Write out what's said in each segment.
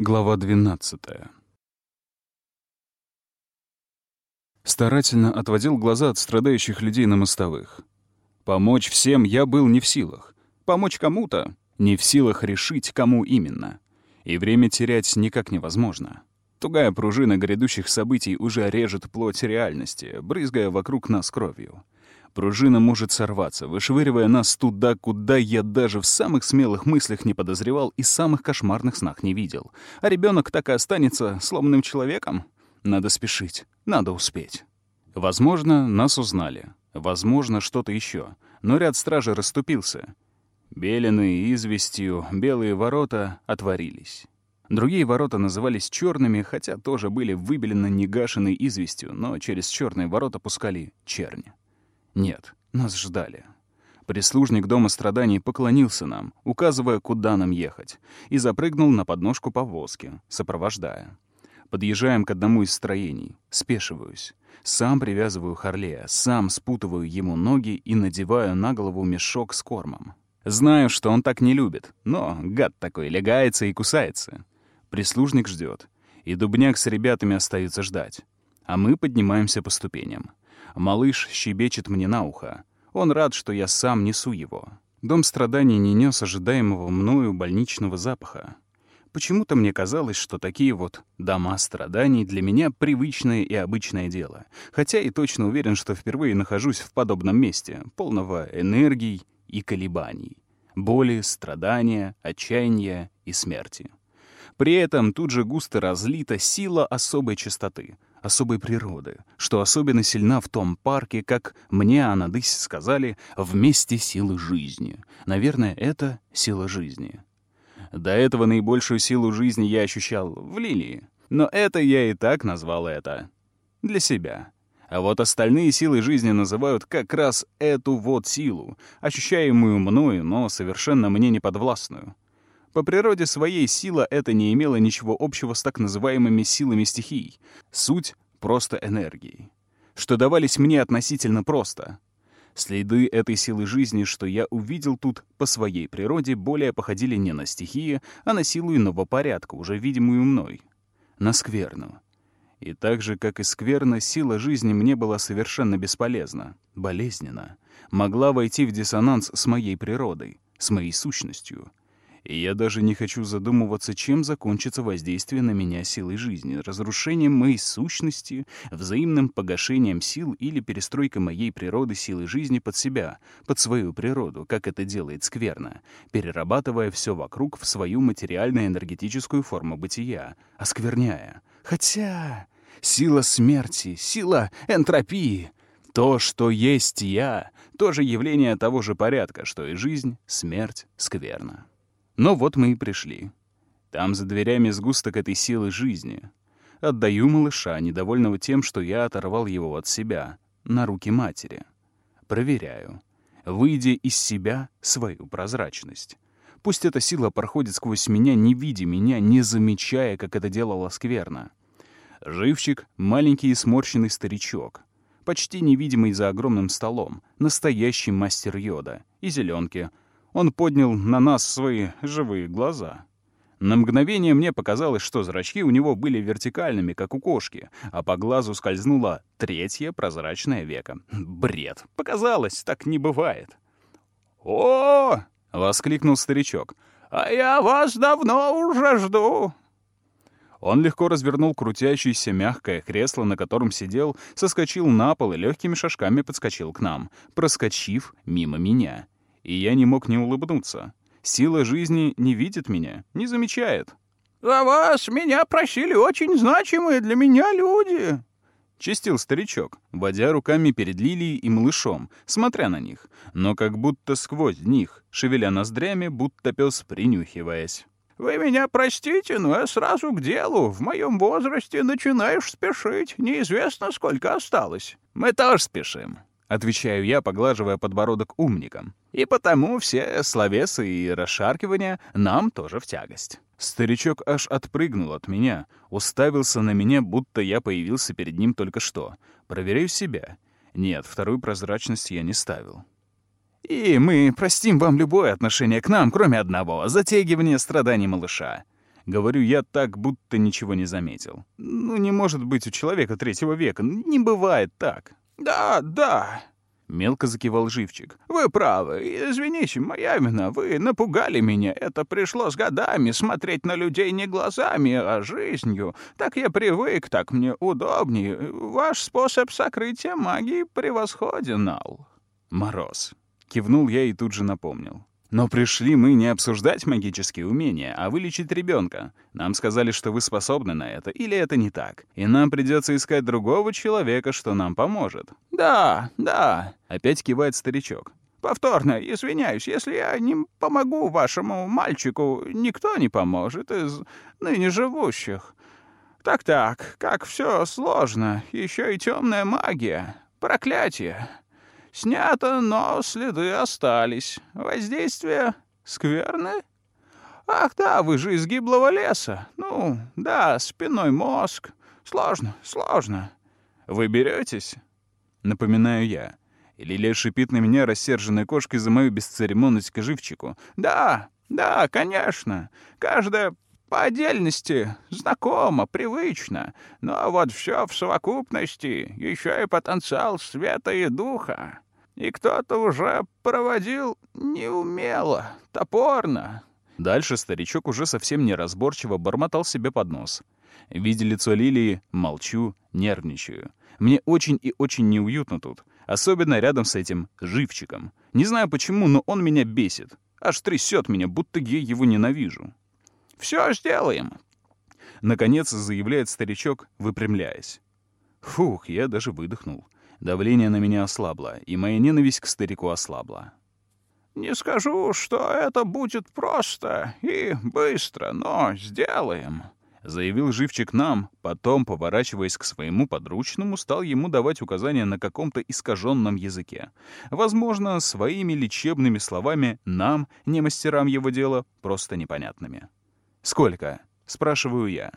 Глава 12. Старательно отводил глаза от страдающих людей на мостовых. Помочь всем я был не в силах. Помочь кому-то — не в силах решить, кому именно. И время терять никак невозможно. Тугая пружина грядущих событий уже режет плоть реальности, брызгая вокруг нас кровью. Пружина может сорваться, вышвыривая нас туда, куда я даже в самых смелых мыслях не подозревал и самых кошмарных снах не видел. А ребенок так и останется сломанным человеком? Надо спешить, надо успеть. Возможно, нас узнали. Возможно, что-то еще. Но ряд стражи расступился. Белены известью, белые ворота отворились. Другие ворота назывались черными, хотя тоже были выбелены негашенной известью, но через черные ворота пускали черни. Нет, нас ждали. Прислужник Дома страданий поклонился нам, указывая, куда нам ехать, и запрыгнул на подножку повозки, сопровождая. Подъезжаем к одному из строений, спешиваюсь. Сам привязываю Харлея, сам спутываю ему ноги и надеваю на голову мешок с кормом. Знаю, что он так не любит, но гад такой легается и кусается. Прислужник ждет, и Дубняк с ребятами остаются ждать. А мы поднимаемся по ступеням. Малыш щебечет мне на ухо. Он рад, что я сам несу его. Дом страданий не нес ожидаемого мною больничного запаха. Почему-то мне казалось, что такие вот дома страданий для меня привычное и обычное дело. Хотя и точно уверен, что впервые нахожусь в подобном месте, полного энергий и колебаний. Боли, страдания, отчаяния и смерти. При этом тут же густо разлита сила особой чистоты, особой природы, что особенно сильна в том парке, как мне Анадысь сказали, вместе силы жизни. Наверное, это сила жизни. До этого наибольшую силу жизни я ощущал в лилии. Но это я и так назвал это. Для себя. А вот остальные силы жизни называют как раз эту вот силу, ощущаемую мною, но совершенно мне неподвластную. По природе своей сила это не имела ничего общего с так называемыми силами стихий. Суть — просто энергии, что давались мне относительно просто. Следы этой силы жизни, что я увидел тут по своей природе, более походили не на стихии, а на силу иного порядка, уже видимую мной. На скверну. И так же, как и скверна, сила жизни мне была совершенно бесполезна, болезненна, могла войти в диссонанс с моей природой, с моей сущностью — и я даже не хочу задумываться, чем закончится воздействие на меня силой жизни, разрушением моей сущности, взаимным погашением сил или перестройкой моей природы силы жизни под себя, под свою природу, как это делает скверно, перерабатывая все вокруг в свою материально-энергетическую форму бытия, оскверняя. Хотя сила смерти, сила энтропии — то, что есть я, тоже явление того же порядка, что и жизнь, смерть, скверна. Но вот мы и пришли. Там за дверями сгусток этой силы жизни. Отдаю малыша, недовольного тем, что я оторвал его от себя, на руки матери. Проверяю. Выйдя из себя свою прозрачность. Пусть эта сила проходит сквозь меня, не видя меня, не замечая, как это делала скверно. Живчик — маленький и сморщенный старичок, почти невидимый за огромным столом, настоящий мастер йода, и зеленки — он поднял на нас свои живые глаза. На мгновение мне показалось, что зрачки у него были вертикальными, как у кошки, а по глазу скользнуло третье прозрачное веко. Бред. Показалось, так не бывает. «О!» — воскликнул старичок. «А я вас давно уже жду!» Он легко развернул крутящееся мягкое кресло, на котором сидел, соскочил на пол и легкими шажками подскочил к нам, проскочив мимо меня и я не мог не улыбнуться. Сила жизни не видит меня, не замечает. «За вас меня просили очень значимые для меня люди», — чистил старичок, водя руками перед Лилией и малышом, смотря на них, но как будто сквозь них, шевеля ноздрями, будто пес принюхиваясь. «Вы меня простите, но я сразу к делу. В моем возрасте начинаешь спешить. Неизвестно, сколько осталось». «Мы тоже спешим», — отвечаю я, поглаживая подбородок умником. «И потому все словесы и расшаркивания нам тоже в тягость». Старичок аж отпрыгнул от меня, уставился на меня, будто я появился перед ним только что. Проверяю себя. Нет, вторую прозрачность я не ставил. «И мы простим вам любое отношение к нам, кроме одного — затягивания страданий малыша». Говорю я так, будто ничего не заметил. Ну, не может быть у человека третьего века. Не бывает так. «Да, да», — мелко закивал живчик. «Вы правы. Извините, моя вина. Вы напугали меня. Это пришло с годами смотреть на людей не глазами, а жизнью. Так я привык, так мне удобнее. Ваш способ сокрытия магии превосходен, Ал». «Мороз». Кивнул я и тут же напомнил. Но пришли мы не обсуждать магические умения, а вылечить ребенка. Нам сказали, что вы способны на это, или это не так. И нам придется искать другого человека, что нам поможет. Да, да. Опять кивает старичок. Повторно, извиняюсь, если я не помогу вашему мальчику, никто не поможет из ныне живущих. Так-так, как все сложно, еще и темная магия, проклятие. Снято, но следы остались. Воздействие скверное? Ах да, вы же из гиблого леса. Ну, да, спиной мозг. Сложно, сложно. Вы беретесь? Напоминаю я. Лилия шипит на меня рассерженной кошкой за мою бесцеремонность к живчику. Да, да, конечно. Каждая по отдельности знакомо, привычно, но вот все в совокупности, еще и потенциал света и духа. И кто-то уже проводил неумело, топорно. Дальше старичок уже совсем неразборчиво бормотал себе под нос. Видя лицо Лилии, молчу, нервничаю. Мне очень и очень неуютно тут, особенно рядом с этим живчиком. Не знаю почему, но он меня бесит. Аж трясет меня, будто я его ненавижу. «Все сделаем!» Наконец заявляет старичок, выпрямляясь. Фух, я даже выдохнул. Давление на меня ослабло, и моя ненависть к старику ослабла. «Не скажу, что это будет просто и быстро, но сделаем», — заявил живчик нам, потом, поворачиваясь к своему подручному, стал ему давать указания на каком-то искаженном языке. Возможно, своими лечебными словами нам, не мастерам его дела, просто непонятными. «Сколько?» — спрашиваю я.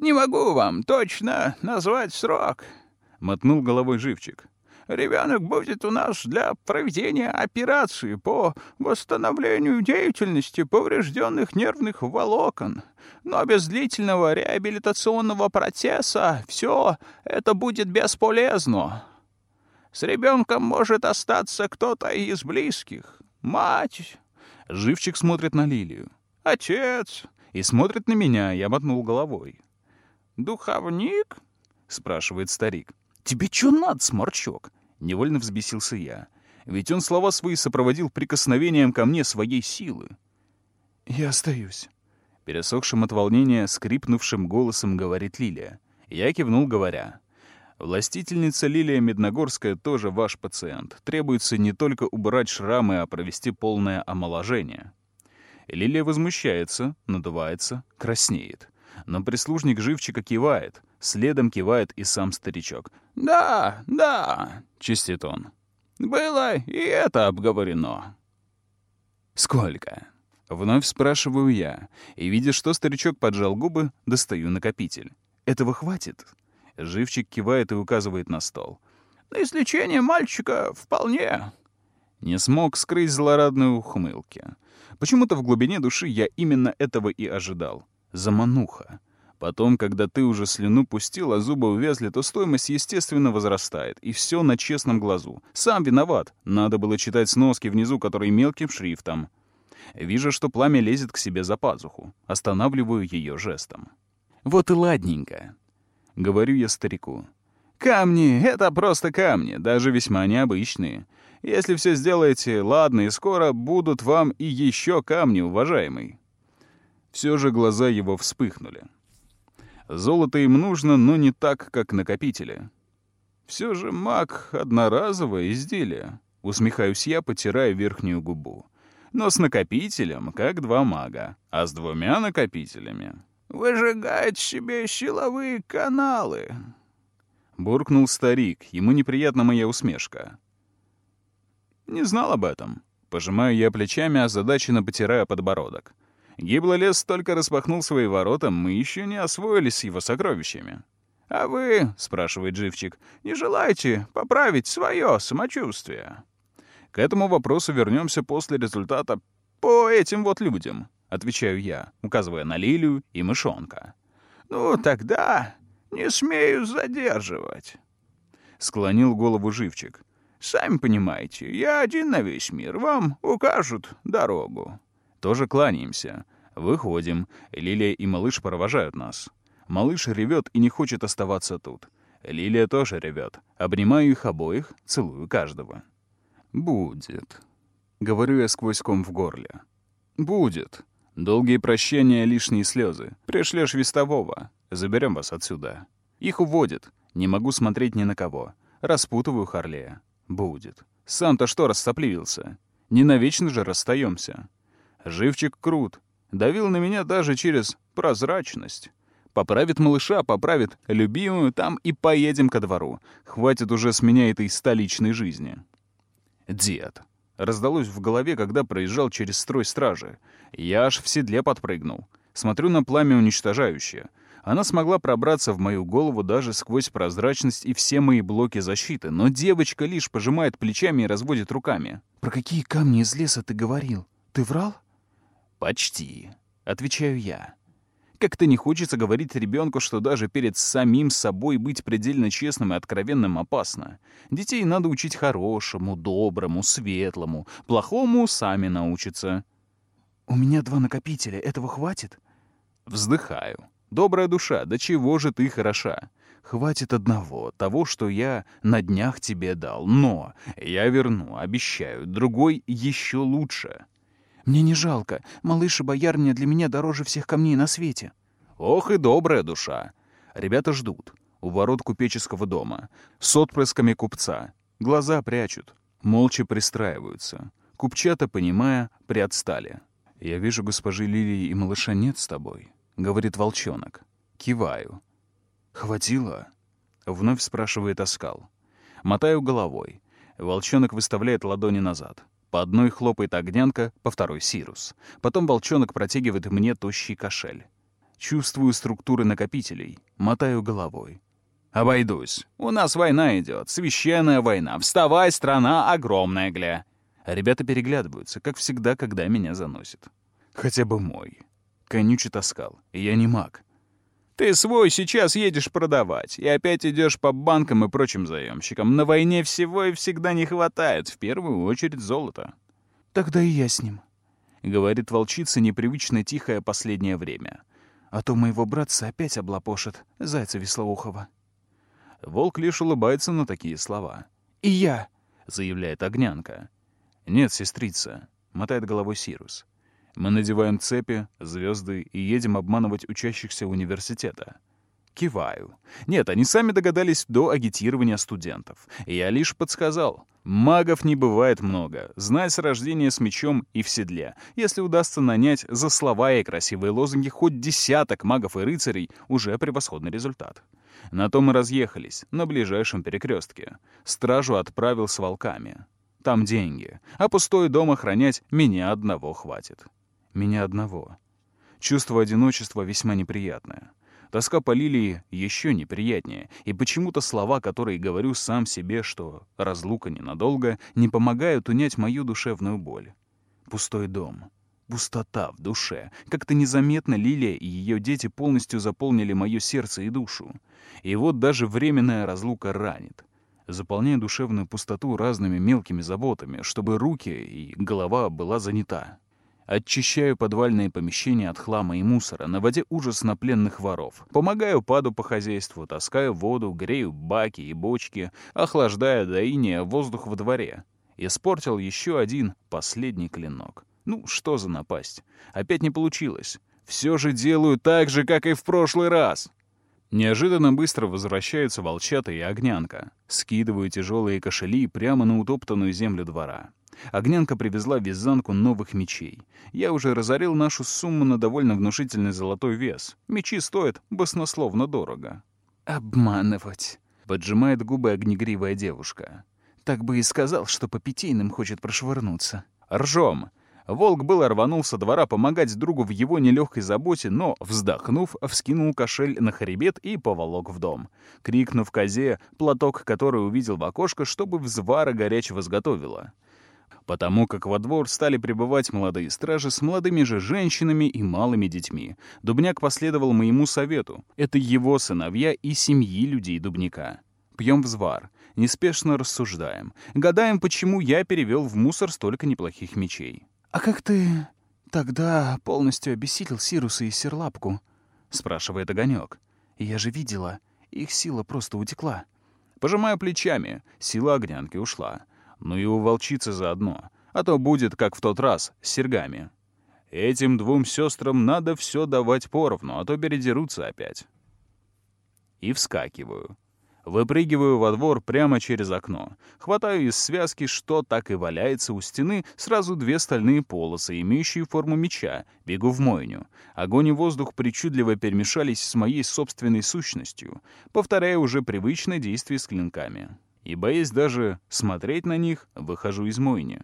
«Не могу вам точно назвать срок», — мотнул головой живчик. «Ребенок будет у нас для проведения операции по восстановлению деятельности поврежденных нервных волокон. Но без длительного реабилитационного процесса все это будет бесполезно. С ребенком может остаться кто-то из близких. Мать». Живчик смотрит на Лилию. «Отец». И смотрит на меня, я мотнул головой. «Духовник?» — спрашивает старик. «Тебе чё надо, сморчок?» — невольно взбесился я. Ведь он слова свои сопроводил прикосновением ко мне своей силы. «Я остаюсь», — пересохшим от волнения, скрипнувшим голосом говорит Лилия. Я кивнул, говоря. «Властительница Лилия Медногорская тоже ваш пациент. Требуется не только убрать шрамы, а провести полное омоложение». Лилия возмущается, надувается, краснеет. Но прислужник живчика кивает. Следом кивает и сам старичок. «Да, да», — чистит он. «Было и это обговорено». «Сколько?» Вновь спрашиваю я, и, видя, что старичок поджал губы, достаю накопитель. «Этого хватит?» Живчик кивает и указывает на стол. «На излечение мальчика вполне». Не смог скрыть злорадные ухмылки. Почему-то в глубине души я именно этого и ожидал. Замануха. Потом, когда ты уже слюну пустил, а зубы увязли, то стоимость, естественно, возрастает. И все на честном глазу. Сам виноват. Надо было читать сноски внизу, которые мелким шрифтом. Вижу, что пламя лезет к себе за пазуху. Останавливаю ее жестом. «Вот и ладненько», — говорю я старику. «Камни — это просто камни, даже весьма необычные. Если все сделаете, ладно, и скоро будут вам и еще камни, уважаемый». Все же глаза его вспыхнули. Золото им нужно, но не так, как накопители. Все же маг — одноразовое изделие. Усмехаюсь я, потирая верхнюю губу. Но с накопителем, как два мага. А с двумя накопителями... «Выжигает себе силовые каналы», — буркнул старик. Ему неприятна моя усмешка. «Не знал об этом». Пожимаю я плечами, озадаченно потирая подбородок. Гиблый лес только распахнул свои ворота, мы еще не освоились с его сокровищами. «А вы, — спрашивает живчик, — не желаете поправить свое самочувствие?» К этому вопросу вернемся после результата по этим вот людям. отвечаю я, указывая на Лилию и мышонка. «Ну, тогда не смею задерживать», — склонил голову живчик. «Сами понимаете, я один на весь мир, вам укажут дорогу». Тоже кланяемся. Выходим. Лилия и малыш провожают нас. Малыш ревет и не хочет оставаться тут. Лилия тоже ревет. Обнимаю их обоих, целую каждого. «Будет», — говорю я сквозь ком в горле. «Будет. Долгие прощания, лишние слезы. Пришлешь вестового. Заберем вас отсюда. Их уводят. Не могу смотреть ни на кого. Распутываю Харлея. Будет. Сам-то что рассопливился? Не навечно же расстаемся. Живчик крут. Давил на меня даже через прозрачность. Поправит малыша, поправит любимую, там и поедем ко двору. Хватит уже с меня этой столичной жизни. Дед. Раздалось в голове, когда проезжал через строй стражи. Я аж в седле подпрыгнул. Смотрю на пламя уничтожающее. Она смогла пробраться в мою голову даже сквозь прозрачность и все мои блоки защиты, но девочка лишь пожимает плечами и разводит руками. «Про какие камни из леса ты говорил? Ты врал?» «Почти», — отвечаю я. Как-то не хочется говорить ребенку, что даже перед самим собой быть предельно честным и откровенным опасно. Детей надо учить хорошему, доброму, светлому. Плохому сами научатся. «У меня два накопителя. Этого хватит?» Вздыхаю. Добрая душа, до чего же ты хороша? Хватит одного, того, что я на днях тебе дал. Но я верну, обещаю, другой еще лучше. Мне не жалко. Малыш и боярня для меня дороже всех камней на свете. Ох и добрая душа. Ребята ждут. У ворот купеческого дома. С отпрысками купца. Глаза прячут. Молча пристраиваются. Купчата, понимая, приотстали. «Я вижу, госпожи Лилии и малыша нет с тобой», — говорит волчонок. Киваю. «Хватило?» — вновь спрашивает оскал. Мотаю головой. Волчонок выставляет ладони назад. По одной хлопает огнянка, по второй — сирус. Потом волчонок протягивает мне тощий кошель. Чувствую структуры накопителей, мотаю головой. «Обойдусь. У нас война идет, священная война. Вставай, страна огромная, гля!» Ребята переглядываются, как всегда, когда меня заносит. Хотя бы мой. Конючит оскал. Я не маг. Ты свой сейчас едешь продавать, и опять идешь по банкам и прочим заемщикам. На войне всего и всегда не хватает, в первую очередь золота. «Тогда и я с ним», — говорит волчица непривычно тихое последнее время. «А то моего братца опять облапошит, зайца веслоухова». Волк лишь улыбается на такие слова. «И я», — заявляет Огнянка. «Нет, сестрица», — мотает головой Сирус. Мы надеваем цепи, звезды и едем обманывать учащихся университета. Киваю. Нет, они сами догадались до агитирования студентов. Я лишь подсказал. Магов не бывает много. Знай с рождения с мечом и в седле. Если удастся нанять за слова и красивые лозунги хоть десяток магов и рыцарей, уже превосходный результат. На том мы разъехались, на ближайшем перекрестке. Стражу отправил с волками. Там деньги, а пустой дом охранять меня одного хватит. Меня одного. Чувство одиночества весьма неприятное. Тоска по Лилии еще неприятнее, и почему-то слова, которые говорю сам себе, что разлука ненадолго, не помогают унять мою душевную боль. Пустой дом. Пустота в душе. Как-то незаметно Лилия и ее дети полностью заполнили мое сердце и душу. И вот даже временная разлука ранит. Заполняя душевную пустоту разными мелкими заботами, чтобы руки и голова была занята. Очищаю подвальные помещения от хлама и мусора, наводя ужас на пленных воров. Помогаю паду по хозяйству, таскаю воду, грею баки и бочки, охлаждая до воздух во дворе. Испортил еще один последний клинок. Ну, что за напасть? Опять не получилось. Все же делаю так же, как и в прошлый раз. Неожиданно быстро возвращаются волчата и огнянка. Скидываю тяжелые кошели прямо на утоптанную землю двора. Огнянка привезла вязанку новых мечей. Я уже разорил нашу сумму на довольно внушительный золотой вес. Мечи стоят баснословно дорого. «Обманывать», — поджимает губы огнегривая девушка. «Так бы и сказал, что по питейным хочет прошвырнуться». «Ржем!» Волк был рванул со двора помогать другу в его нелегкой заботе, но, вздохнув, вскинул кошель на хребет и поволок в дом. Крикнув козе, платок, который увидел в окошко, чтобы взвара горячего сготовила. Потому как во двор стали прибывать молодые стражи с молодыми же женщинами и малыми детьми. Дубняк последовал моему совету. Это его сыновья и семьи людей Дубняка. Пьем взвар, неспешно рассуждаем. Гадаем, почему я перевел в мусор столько неплохих мечей. «А как ты тогда полностью обессилил Сируса и Серлапку?» — спрашивает Огонек. «Я же видела, их сила просто утекла». Пожимаю плечами, сила огнянки ушла. Ну и у волчицы заодно, а то будет, как в тот раз, с сергами. Этим двум сестрам надо все давать поровну, а то передерутся опять. И вскакиваю. Выпрыгиваю во двор прямо через окно. Хватаю из связки, что так и валяется у стены, сразу две стальные полосы, имеющие форму меча. Бегу в мойню. Огонь и воздух причудливо перемешались с моей собственной сущностью, повторяя уже привычное действие с клинками. И, боясь даже смотреть на них, выхожу из мойни.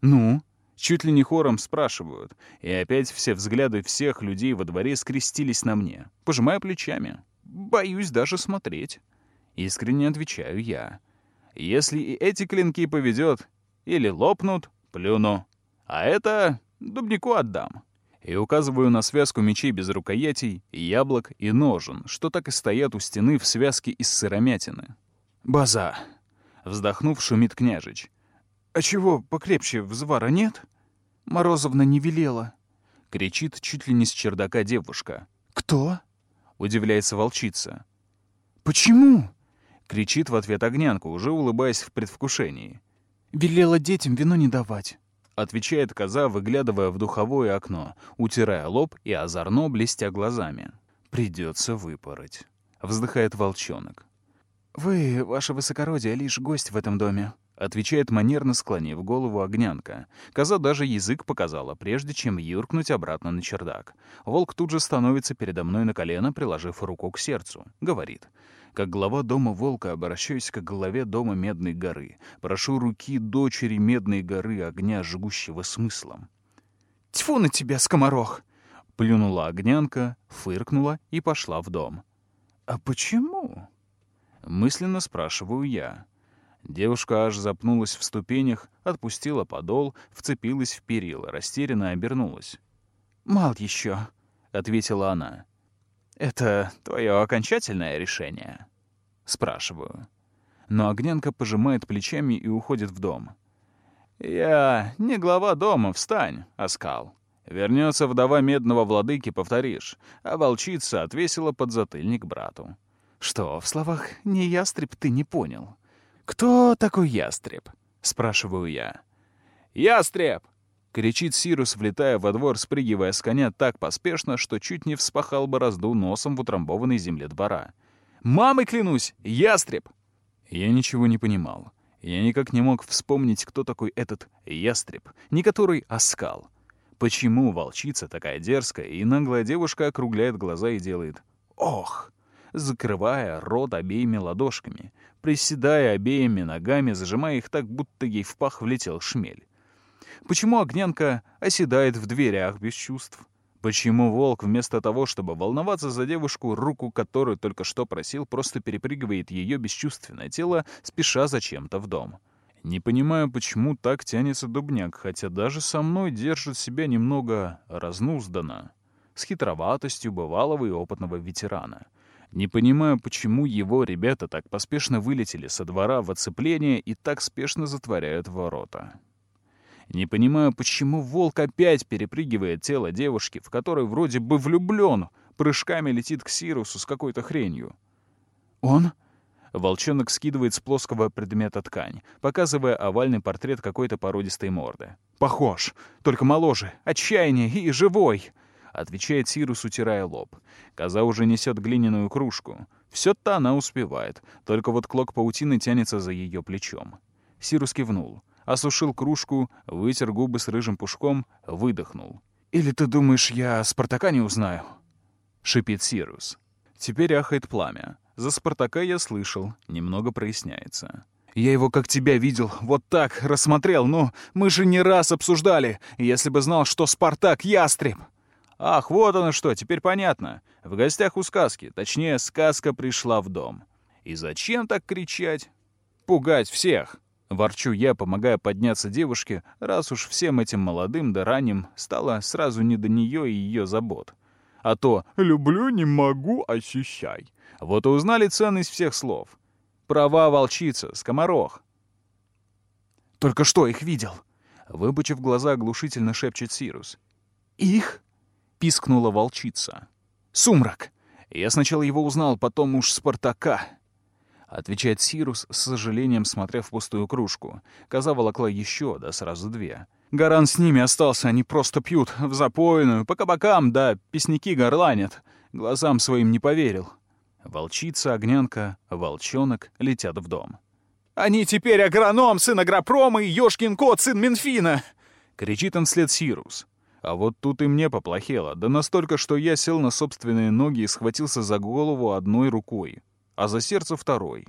«Ну?» Чуть ли не хором спрашивают, и опять все взгляды всех людей во дворе скрестились на мне. Пожимаю плечами. Боюсь даже смотреть. Искренне отвечаю я. Если и эти клинки поведет, или лопнут, плюну. А это дубнику отдам. И указываю на связку мечей без рукоятей, яблок и ножен, что так и стоят у стены в связке из сыромятины. «База!» — вздохнув, шумит княжич. «А чего покрепче взвара нет?» «Морозовна не велела», — кричит чуть ли не с чердака девушка. «Кто?» — удивляется волчица. «Почему?» — кричит в ответ огнянка, уже улыбаясь в предвкушении. «Велела детям вино не давать», — отвечает коза, выглядывая в духовое окно, утирая лоб и озорно блестя глазами. «Придется выпороть», — вздыхает волчонок. «Вы, ваше высокородие, лишь гость в этом доме», — отвечает манерно, склонив голову огнянка. Коза даже язык показала, прежде чем юркнуть обратно на чердак. Волк тут же становится передо мной на колено, приложив руку к сердцу. Говорит. Как глава дома Волка обращаюсь к главе дома Медной горы. Прошу руки дочери Медной горы, огня, жгущего смыслом. «Тьфу на тебя, скоморох!» Плюнула огнянка, фыркнула и пошла в дом. «А почему?» Мысленно спрашиваю я. Девушка аж запнулась в ступенях, отпустила подол, вцепилась в перила, растерянно обернулась. «Мал еще», — ответила она. «Это твое окончательное решение?» Спрашиваю. Но Огненко пожимает плечами и уходит в дом. «Я не глава дома, встань, Оскал. Вернется вдова медного владыки, повторишь, а волчица отвесила подзатыльник брату». «Что, в словах «не ястреб» ты не понял?» «Кто такой ястреб?» — спрашиваю я. «Ястреб!» Кричит Сирус, влетая во двор, спрыгивая с коня так поспешно, что чуть не вспахал борозду носом в утрамбованной земле двора. «Мамой клянусь! Ястреб!» Я ничего не понимал. Я никак не мог вспомнить, кто такой этот ястреб, не который, а скал. Почему волчица такая дерзкая, и наглая девушка округляет глаза и делает «Ох!», закрывая рот обеими ладошками, приседая обеими ногами, зажимая их так, будто ей в пах влетел шмель. Почему Огнянка оседает в дверях без чувств? Почему волк вместо того, чтобы волноваться за девушку, руку которую только что просил, просто перепрыгивает ее бесчувственное тело, спеша зачем-то в дом? Не понимаю, почему так тянется дубняк, хотя даже со мной держит себя немного разнузданно, с хитроватостью бывалого и опытного ветерана. Не понимаю, почему его ребята так поспешно вылетели со двора в оцепление и так спешно затворяют ворота. Не понимаю, почему волк опять перепрыгивает тело девушки, в которой вроде бы влюблен, прыжками летит к Сирусу с какой-то хренью. «Он?» Волчонок скидывает с плоского предмета ткань, показывая овальный портрет какой-то породистой морды. «Похож, только моложе, отчаяние и живой!» — отвечает Сирус, утирая лоб. Коза уже несет глиняную кружку. Все-то она успевает, только вот клок паутины тянется за ее плечом. Сирус кивнул осушил кружку, вытер губы с рыжим пушком, выдохнул. «Или ты думаешь, я Спартака не узнаю?» — шипит Сирус. Теперь ахает пламя. За Спартака я слышал, немного проясняется. «Я его как тебя видел, вот так, рассмотрел, но мы же не раз обсуждали, если бы знал, что Спартак — ястреб!» «Ах, вот оно что, теперь понятно. В гостях у сказки, точнее, сказка пришла в дом. И зачем так кричать? Пугать всех!» Ворчу я, помогая подняться девушке, раз уж всем этим молодым да ранним стало сразу не до нее и ее забот. А то «люблю, не могу, ощущай». Вот и узнали ценность всех слов. Права волчица, скоморох. «Только что их видел?» Выпучив глаза, оглушительно шепчет Сирус. «Их?» — пискнула волчица. «Сумрак! Я сначала его узнал, потом уж Спартака. Отвечает Сирус, с сожалением смотря в пустую кружку. Коза волокла еще, да сразу две. Гаран с ними остался, они просто пьют, в запойную, по кабакам, да песняки горланят. Глазам своим не поверил. Волчица, огнянка, волчонок летят в дом. «Они теперь агроном, сын агропрома и ёшкин кот, сын Минфина!» Кричит он вслед Сирус. А вот тут и мне поплохело, да настолько, что я сел на собственные ноги и схватился за голову одной рукой а за сердце второй.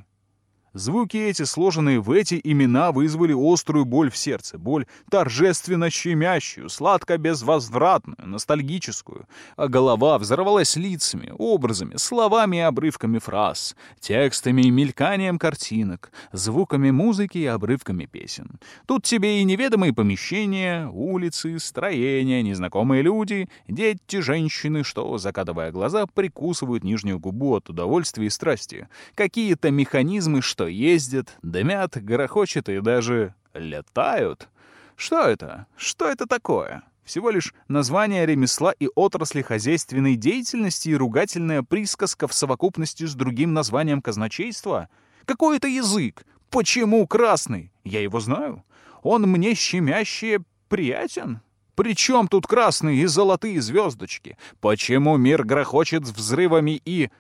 Звуки эти, сложенные в эти имена, вызвали острую боль в сердце, боль торжественно щемящую, сладко-безвозвратную, ностальгическую, а голова взорвалась лицами, образами, словами и обрывками фраз, текстами и мельканием картинок, звуками музыки и обрывками песен. Тут тебе и неведомые помещения, улицы, строения, незнакомые люди, дети, женщины, что, закатывая глаза, прикусывают нижнюю губу от удовольствия и страсти, какие-то механизмы, что ездят, дымят, грохочет и даже летают. Что это? Что это такое? Всего лишь название ремесла и отрасли хозяйственной деятельности и ругательная присказка в совокупности с другим названием казначейства? Какой это язык? Почему красный? Я его знаю. Он мне щемящее приятен. Причем тут красные и золотые звездочки? Почему мир грохочет взрывами и...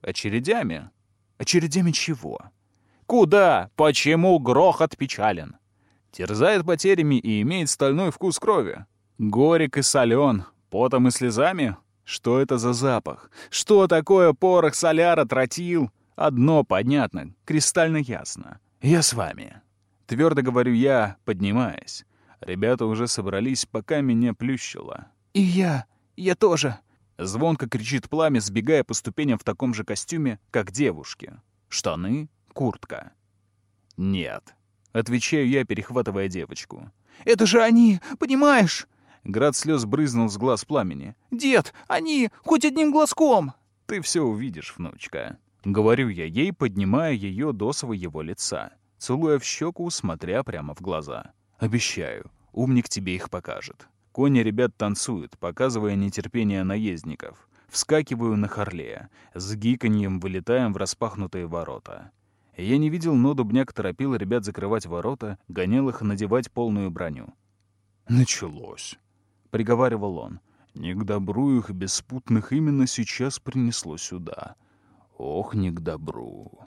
очередями? Очередями чего? Куда? Почему грохот печален? Терзает потерями и имеет стальной вкус крови. Горек и солен, потом и слезами. Что это за запах? Что такое порох соляра тротил? Одно понятно, кристально ясно. Я с вами. Твердо говорю я, поднимаясь. Ребята уже собрались, пока меня плющило. «И я, я тоже!» Звонко кричит пламя, сбегая по ступеням в таком же костюме, как девушки. Штаны, куртка. «Нет», — отвечаю я, перехватывая девочку. «Это же они, понимаешь?» Град слез брызнул с глаз пламени. «Дед, они, хоть одним глазком!» «Ты все увидишь, внучка», — говорю я ей, поднимая ее до своего лица, целуя в щеку, смотря прямо в глаза. «Обещаю, умник тебе их покажет». Кони ребят танцуют, показывая нетерпение наездников. Вскакиваю на Харлея. С гиканьем вылетаем в распахнутые ворота. Я не видел, но Дубняк торопил ребят закрывать ворота, гонял их надевать полную броню. «Началось», — приговаривал он. «Не к добру их беспутных именно сейчас принесло сюда. Ох, не к добру».